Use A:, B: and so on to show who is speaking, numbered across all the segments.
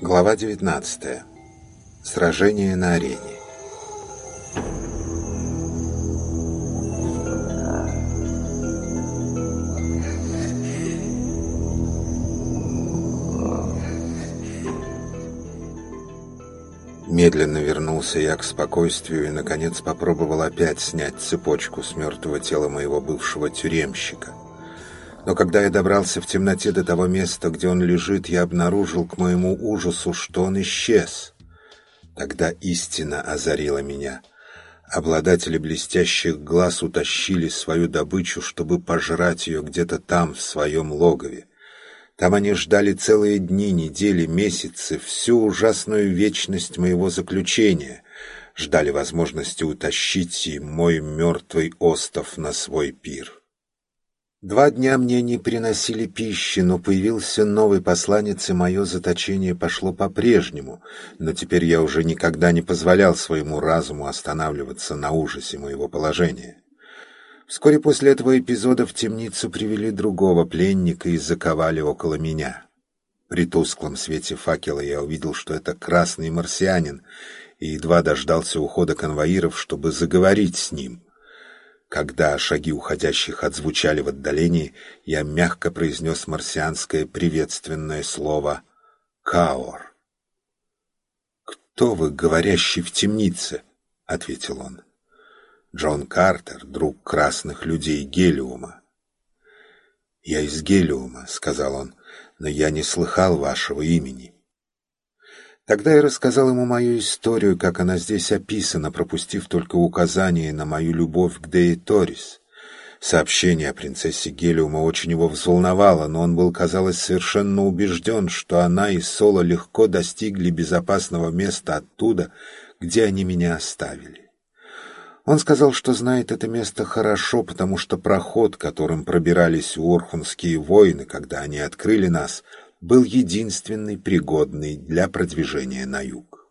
A: Глава 19. Сражение на арене. Медленно вернулся я к спокойствию и, наконец, попробовал опять снять цепочку с мертвого тела моего бывшего тюремщика. Но когда я добрался в темноте до того места, где он лежит, я обнаружил к моему ужасу, что он исчез. Тогда истина озарила меня. Обладатели блестящих глаз утащили свою добычу, чтобы пожрать ее где-то там, в своем логове. Там они ждали целые дни, недели, месяцы, всю ужасную вечность моего заключения, ждали возможности утащить и мой мертвый остов на свой пир. Два дня мне не приносили пищи, но появился новый посланец, и мое заточение пошло по-прежнему, но теперь я уже никогда не позволял своему разуму останавливаться на ужасе моего положения. Вскоре после этого эпизода в темницу привели другого пленника и заковали около меня. При тусклом свете факела я увидел, что это красный марсианин, и едва дождался ухода конвоиров, чтобы заговорить с ним — когда шаги уходящих отзвучали в отдалении, я мягко произнес марсианское приветственное слово «Каор». «Кто вы, говорящий в темнице?» — ответил он. «Джон Картер, друг красных людей Гелиума». «Я из Гелиума», — сказал он, — «но я не слыхал вашего имени». Тогда я рассказал ему мою историю, как она здесь описана, пропустив только указание на мою любовь к Деи Торис. Сообщение о принцессе Гелиума очень его взволновало, но он был, казалось, совершенно убежден, что она и Соло легко достигли безопасного места оттуда, где они меня оставили. Он сказал, что знает это место хорошо, потому что проход, которым пробирались уорхунские воины, когда они открыли нас — был единственный пригодный для продвижения на юг.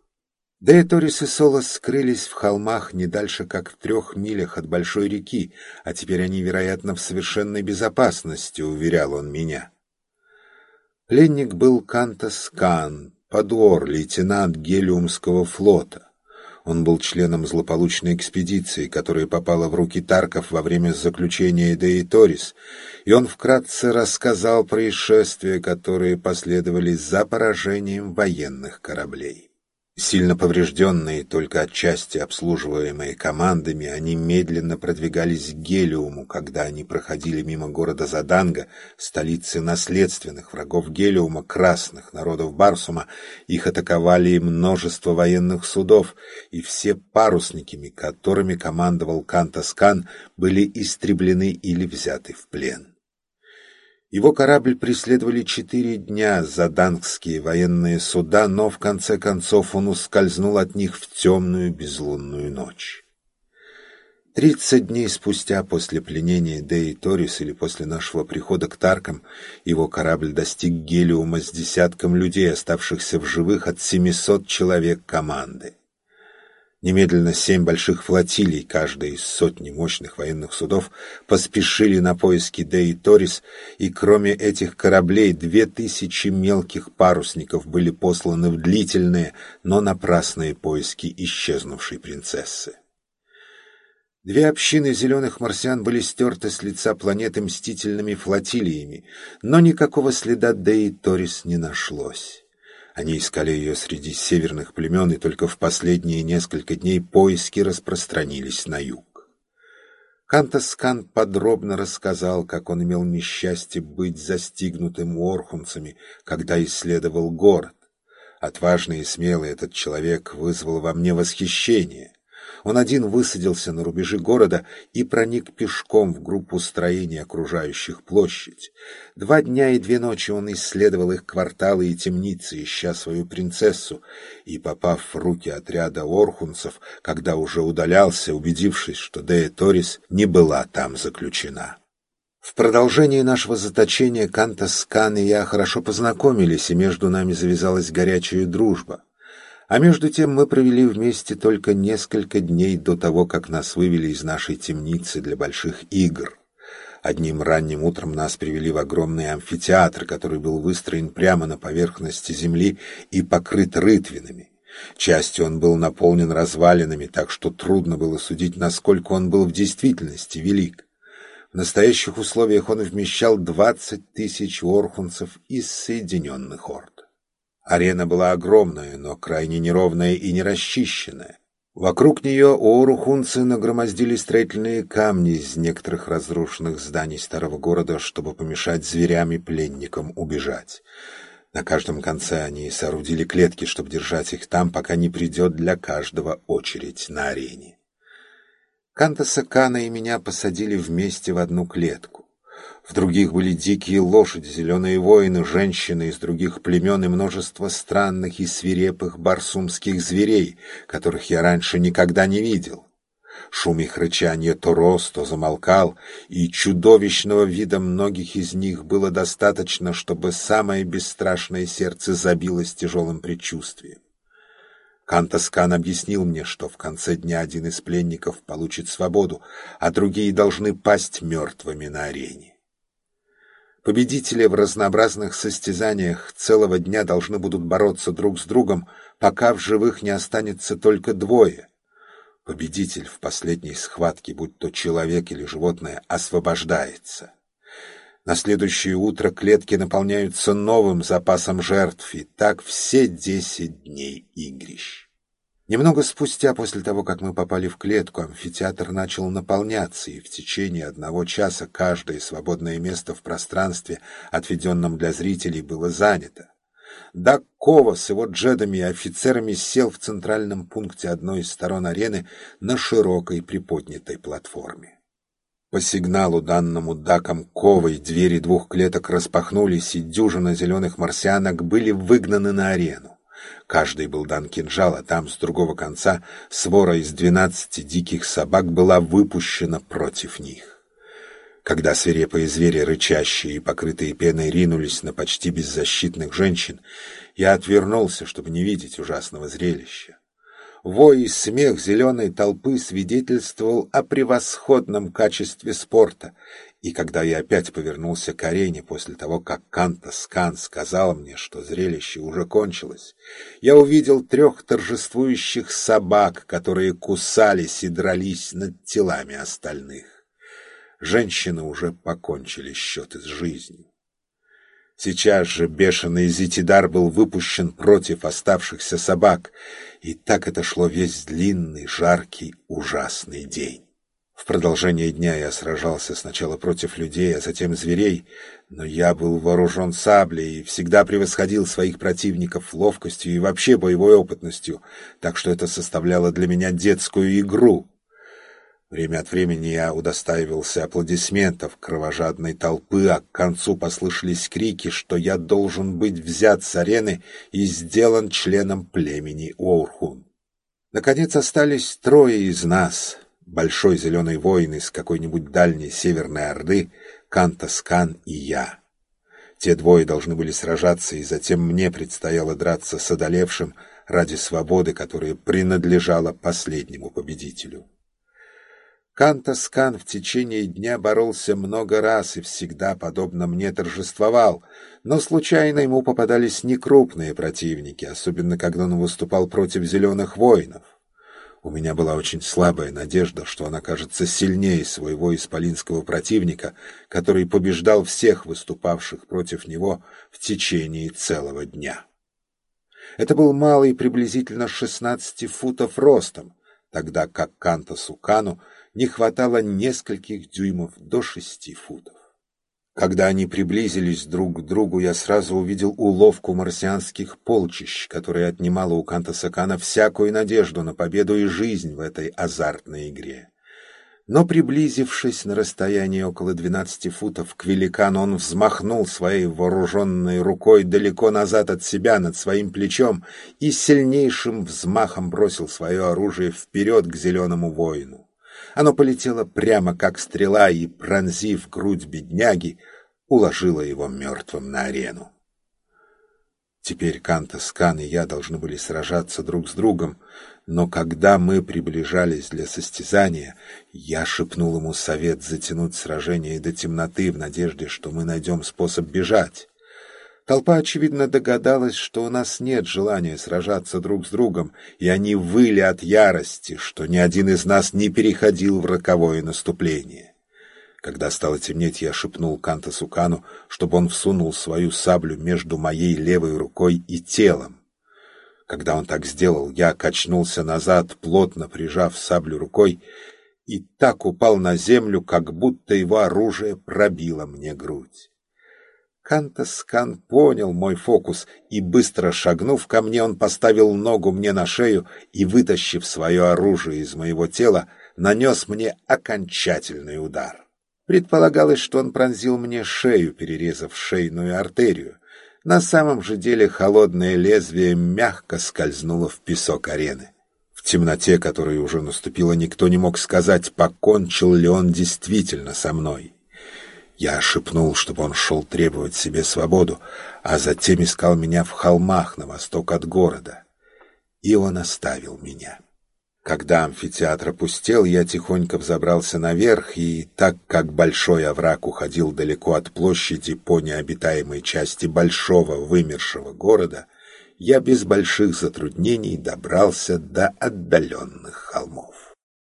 A: Деэторис и Солос скрылись в холмах не дальше, как в трех милях от большой реки, а теперь они, вероятно, в совершенной безопасности, уверял он меня. Пленник был Кантас Кан, подор, лейтенант Гелиумского флота. Он был членом злополучной экспедиции, которая попала в руки Тарков во время заключения Эдеи Торис, и он вкратце рассказал происшествия, которые последовали за поражением военных кораблей. Сильно поврежденные, только отчасти обслуживаемые командами, они медленно продвигались к Гелиуму, когда они проходили мимо города Заданга, столицы наследственных врагов Гелиума, красных народов Барсума. Их атаковали множество военных судов, и все парусники, которыми командовал Кантос Кан, были истреблены или взяты в плен. Его корабль преследовали четыре дня зодангские военные суда, но в конце концов он ускользнул от них в темную безлунную ночь. Тридцать дней спустя после пленения Деи Торис или после нашего прихода к Таркам, его корабль достиг Гелиума с десятком людей, оставшихся в живых от семисот человек команды. Немедленно семь больших флотилий, каждая из сотни мощных военных судов, поспешили на поиски Деи Торис, и кроме этих кораблей две тысячи мелких парусников были посланы в длительные, но напрасные поиски исчезнувшей принцессы. Две общины зеленых марсиан были стерты с лица планеты мстительными флотилиями, но никакого следа Деи Торис не нашлось. Они искали ее среди северных племен, и только в последние несколько дней поиски распространились на юг. Кантос Кан подробно рассказал, как он имел несчастье быть застигнутым орхунцами, когда исследовал город. Отважный и смелый этот человек вызвал во мне восхищение. Он один высадился на рубеже города и проник пешком в группу строений, окружающих площадь. Два дня и две ночи он исследовал их кварталы и темницы, ища свою принцессу, и, попав в руки отряда орхунцев, когда уже удалялся, убедившись, что Дея Торис не была там заключена. В продолжении нашего заточения Канта Скан и я хорошо познакомились, и между нами завязалась горячая дружба. А между тем мы провели вместе только несколько дней до того, как нас вывели из нашей темницы для больших игр. Одним ранним утром нас привели в огромный амфитеатр, который был выстроен прямо на поверхности земли и покрыт рытвинами. Частью он был наполнен развалинами, так что трудно было судить, насколько он был в действительности велик. В настоящих условиях он вмещал 20 тысяч орхунцев из Соединенных Орд. Арена была огромная, но крайне неровная и нерасчищенная. Вокруг нее орухунцы нагромоздили строительные камни из некоторых разрушенных зданий старого города, чтобы помешать зверям и пленникам убежать. На каждом конце они соорудили клетки, чтобы держать их там, пока не придет для каждого очередь на арене. Кантаса Кана и меня посадили вместе в одну клетку. В других были дикие лошади, зеленые воины, женщины из других племен и множество странных и свирепых барсумских зверей, которых я раньше никогда не видел. Шум их рычания то рос, то замолкал, и чудовищного вида многих из них было достаточно, чтобы самое бесстрашное сердце забилось тяжелым предчувствием. Кантос Кан объяснил мне, что в конце дня один из пленников получит свободу, а другие должны пасть мертвыми на арене. Победители в разнообразных состязаниях целого дня должны будут бороться друг с другом, пока в живых не останется только двое. Победитель в последней схватке, будь то человек или животное, освобождается. На следующее утро клетки наполняются новым запасом жертв, и так все десять дней игрищ. Немного спустя, после того, как мы попали в клетку, амфитеатр начал наполняться, и в течение одного часа каждое свободное место в пространстве, отведенном для зрителей, было занято. Даккова с его джедами и офицерами сел в центральном пункте одной из сторон арены на широкой приподнятой платформе. По сигналу, данному Даком Ковой, двери двух клеток распахнулись, и дюжина зеленых марсианок были выгнаны на арену. Каждый был дан кинжал, а там, с другого конца, свора из двенадцати диких собак была выпущена против них. Когда свирепые звери, рычащие и покрытые пеной, ринулись на почти беззащитных женщин, я отвернулся, чтобы не видеть ужасного зрелища. Вой и смех зеленой толпы свидетельствовал о превосходном качестве спорта, и когда я опять повернулся к арене после того, как Канта Скан сказал мне, что зрелище уже кончилось, я увидел трех торжествующих собак, которые кусались и дрались над телами остальных. Женщины уже покончили счеты с жизнью. Сейчас же бешеный Зитидар был выпущен против оставшихся собак, и так это шло весь длинный, жаркий, ужасный день. В продолжение дня я сражался сначала против людей, а затем зверей, но я был вооружен саблей и всегда превосходил своих противников ловкостью и вообще боевой опытностью, так что это составляло для меня детскую игру, Время от времени я удостаивался аплодисментов кровожадной толпы, а к концу послышались крики, что я должен быть взят с арены и сделан членом племени Оурхун. Наконец остались трое из нас. Большой зеленый воин из какой-нибудь дальней северной орды, Кантос Кан и я. Те двое должны были сражаться, и затем мне предстояло драться с одолевшим ради свободы, которая принадлежала последнему победителю. Кантос Кан в течение дня боролся много раз и всегда, подобно мне, торжествовал, но случайно ему попадались некрупные противники, особенно когда он выступал против зеленых воинов. У меня была очень слабая надежда, что он окажется сильнее своего исполинского противника, который побеждал всех выступавших против него в течение целого дня. Это был малый приблизительно 16 футов ростом, тогда как Канта Сукану не хватало нескольких дюймов до шести футов. Когда они приблизились друг к другу, я сразу увидел уловку марсианских полчищ, которая отнимала у Канта Сакана всякую надежду на победу и жизнь в этой азартной игре. Но, приблизившись на расстояние около двенадцати футов к великану, он взмахнул своей вооруженной рукой далеко назад от себя над своим плечом и сильнейшим взмахом бросил свое оружие вперед к зеленому воину. Оно полетело прямо как стрела и, пронзив грудь бедняги, уложило его мертвым на арену. Теперь Канта, Скан и я должны были сражаться друг с другом, но когда мы приближались для состязания, я шепнул ему совет затянуть сражение до темноты в надежде, что мы найдем способ бежать. Толпа, очевидно, догадалась, что у нас нет желания сражаться друг с другом, и они выли от ярости, что ни один из нас не переходил в роковое наступление. Когда стало темнеть, я шепнул Канта Сукану, чтобы он всунул свою саблю между моей левой рукой и телом. Когда он так сделал, я качнулся назад, плотно прижав саблю рукой, и так упал на землю, как будто его оружие пробило мне грудь. Кантос Кан понял мой фокус, и, быстро шагнув ко мне, он поставил ногу мне на шею и, вытащив свое оружие из моего тела, нанес мне окончательный удар. Предполагалось, что он пронзил мне шею, перерезав шейную артерию. На самом же деле холодное лезвие мягко скользнуло в песок арены. В темноте, которая уже наступила, никто не мог сказать, покончил ли он действительно со мной. Я шепнул, чтобы он шел требовать себе свободу, а затем искал меня в холмах на восток от города. И он оставил меня. Когда амфитеатр опустел, я тихонько взобрался наверх, и так как большой овраг уходил далеко от площади по необитаемой части большого вымершего города, я без больших затруднений добрался до отдаленных холмов.